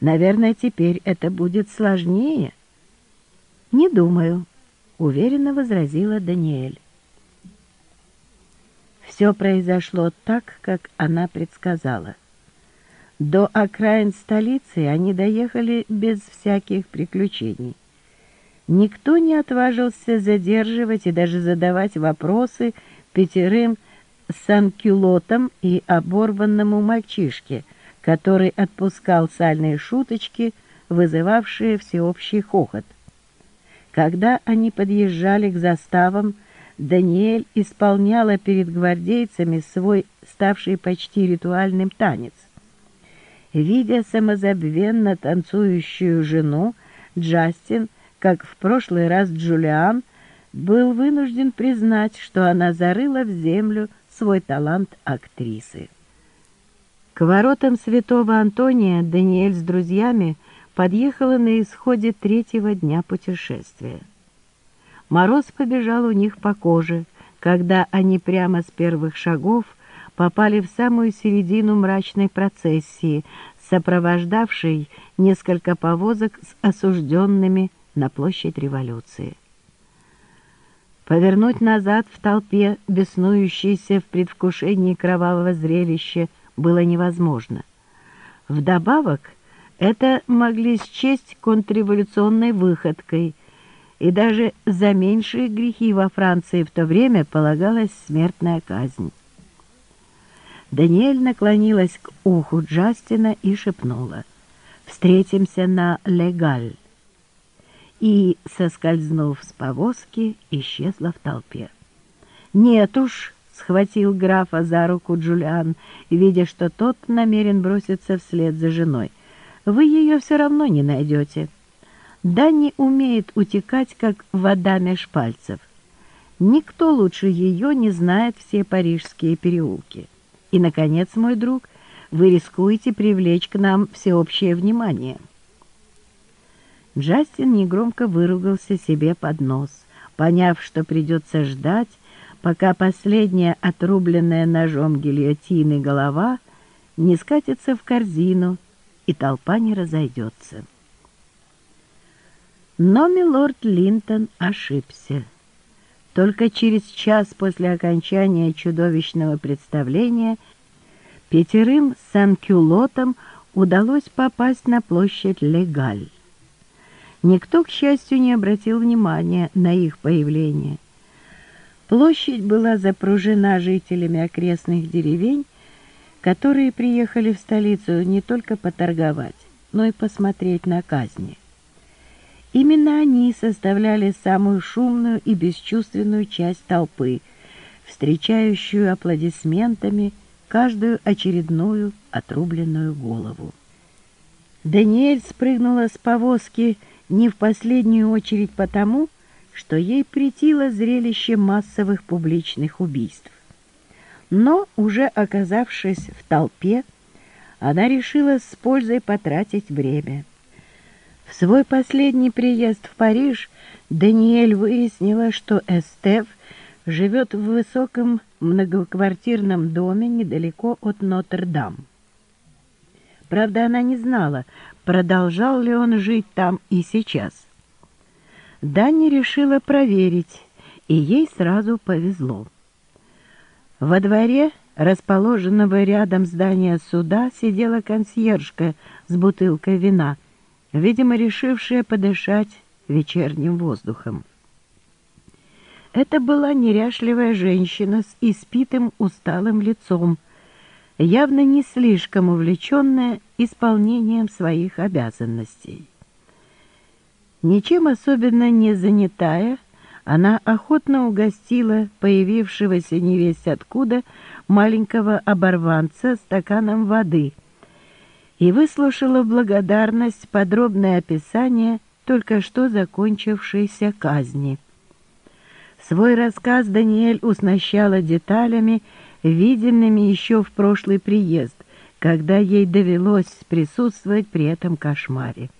Наверное, теперь это будет сложнее. Не думаю, уверенно возразила Даниэль. Все произошло так, как она предсказала. До окраин столицы они доехали без всяких приключений. Никто не отважился задерживать и даже задавать вопросы пятерым санкюлотам и оборванному мальчишке, который отпускал сальные шуточки, вызывавшие всеобщий хохот. Когда они подъезжали к заставам, Даниэль исполняла перед гвардейцами свой ставший почти ритуальным танец. Видя самозабвенно танцующую жену, Джастин – как в прошлый раз Джулиан, был вынужден признать, что она зарыла в землю свой талант актрисы. К воротам святого Антония Даниэль с друзьями подъехала на исходе третьего дня путешествия. Мороз побежал у них по коже, когда они прямо с первых шагов попали в самую середину мрачной процессии, сопровождавшей несколько повозок с осужденными на площадь революции. Повернуть назад в толпе, беснующейся в предвкушении кровавого зрелища, было невозможно. Вдобавок, это могли счесть контрреволюционной выходкой, и даже за меньшие грехи во Франции в то время полагалась смертная казнь. Даниэль наклонилась к уху Джастина и шепнула «Встретимся на Легаль» и, соскользнув с повозки, исчезла в толпе. «Нет уж!» — схватил графа за руку Джулиан, видя, что тот намерен броситься вслед за женой. «Вы ее все равно не найдете. Дани умеет утекать, как вода меж пальцев. Никто лучше ее не знает все парижские переулки. И, наконец, мой друг, вы рискуете привлечь к нам всеобщее внимание». Джастин негромко выругался себе под нос, поняв, что придется ждать, пока последняя отрубленная ножом гильотины голова не скатится в корзину и толпа не разойдется. Но милорд Линтон ошибся. Только через час после окончания чудовищного представления пятерым санкюлотам удалось попасть на площадь Легаль. Никто, к счастью, не обратил внимания на их появление. Площадь была запружена жителями окрестных деревень, которые приехали в столицу не только поторговать, но и посмотреть на казни. Именно они составляли самую шумную и бесчувственную часть толпы, встречающую аплодисментами каждую очередную отрубленную голову. Даниэль спрыгнула с повозки не в последнюю очередь потому, что ей претило зрелище массовых публичных убийств. Но, уже оказавшись в толпе, она решила с пользой потратить время. В свой последний приезд в Париж Даниэль выяснила, что Эстеф живет в высоком многоквартирном доме недалеко от Нотр-Дам. Правда, она не знала, продолжал ли он жить там и сейчас. Дани решила проверить, и ей сразу повезло. Во дворе, расположенного рядом здания суда, сидела консьержка с бутылкой вина, видимо, решившая подышать вечерним воздухом. Это была неряшливая женщина с испитым усталым лицом, явно не слишком увлеченная исполнением своих обязанностей. Ничем особенно не занятая, она охотно угостила появившегося невесть откуда маленького оборванца стаканом воды и выслушала благодарность подробное описание только что закончившейся казни. Свой рассказ Даниэль уснащала деталями виденными еще в прошлый приезд, когда ей довелось присутствовать при этом кошмаре.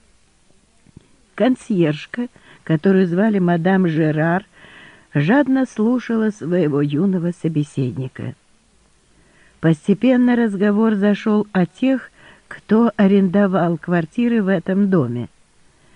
Консьержка, которую звали мадам Жерар, жадно слушала своего юного собеседника. Постепенно разговор зашел о тех, Кто арендовал квартиры в этом доме?